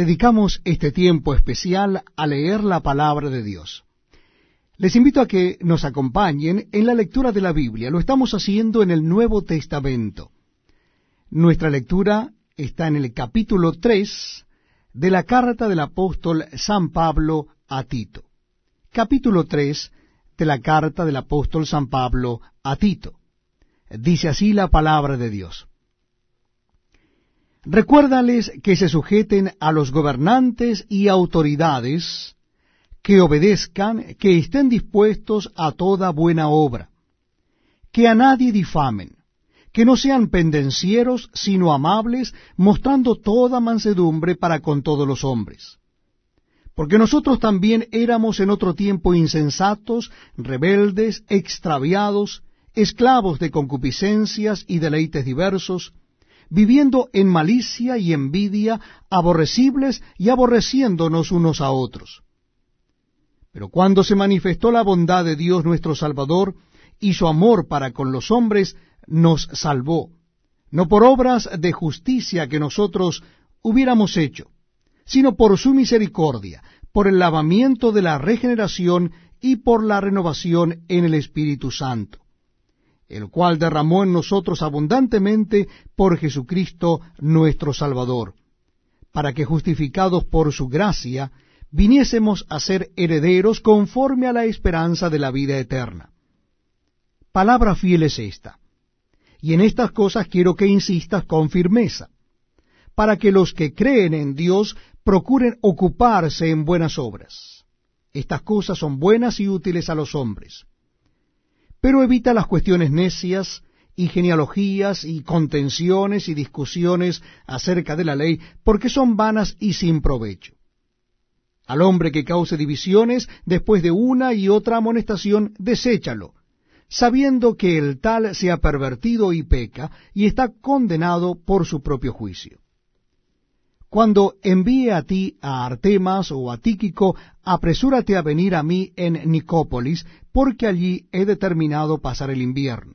dedicamos este tiempo especial a leer la palabra de Dios. Les invito a que nos acompañen en la lectura de la Biblia. Lo estamos haciendo en el Nuevo Testamento. Nuestra lectura está en el capítulo 3 de la carta del apóstol San Pablo a Tito. Capítulo 3 de la carta del apóstol San Pablo a Tito. Dice así la palabra de Dios. Recuérdales que se sujeten a los gobernantes y autoridades, que obedezcan, que estén dispuestos a toda buena obra, que a nadie difamen, que no sean pendencieros, sino amables, mostrando toda mansedumbre para con todos los hombres. Porque nosotros también éramos en otro tiempo insensatos, rebeldes, extraviados, esclavos de concupiscencias y deleites diversos, viviendo en malicia y envidia, aborrecibles y aborreciéndonos unos a otros. Pero cuando se manifestó la bondad de Dios nuestro Salvador y su amor para con los hombres, nos salvó, no por obras de justicia que nosotros hubiéramos hecho, sino por su misericordia, por el lavamiento de la regeneración y por la renovación en el Espíritu Santo el cual derramó en nosotros abundantemente por Jesucristo nuestro Salvador, para que justificados por su gracia, viniésemos a ser herederos conforme a la esperanza de la vida eterna. Palabra fiel es esta, y en estas cosas quiero que insistas con firmeza, para que los que creen en Dios procuren ocuparse en buenas obras. Estas cosas son buenas y útiles a los hombres pero evita las cuestiones necias y genealogías y contenciones y discusiones acerca de la ley, porque son vanas y sin provecho. Al hombre que cause divisiones, después de una y otra amonestación, deséchalo, sabiendo que el tal se ha pervertido y peca, y está condenado por su propio juicio. Cuando envíe a ti a Artemas o a Tíquico, apresúrate a venir a mí en Nicópolis, porque allí he determinado pasar el invierno.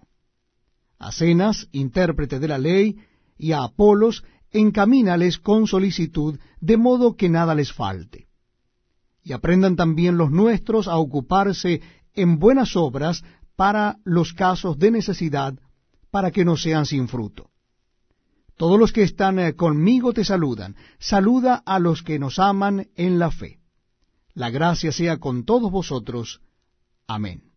A Cenas, intérprete de la ley, y a Apolos, encamínales con solicitud, de modo que nada les falte. Y aprendan también los nuestros a ocuparse en buenas obras para los casos de necesidad, para que no sean sin fruto. Todos los que están eh, conmigo te saludan. Saluda a los que nos aman en la fe. La gracia sea con todos vosotros. Amén.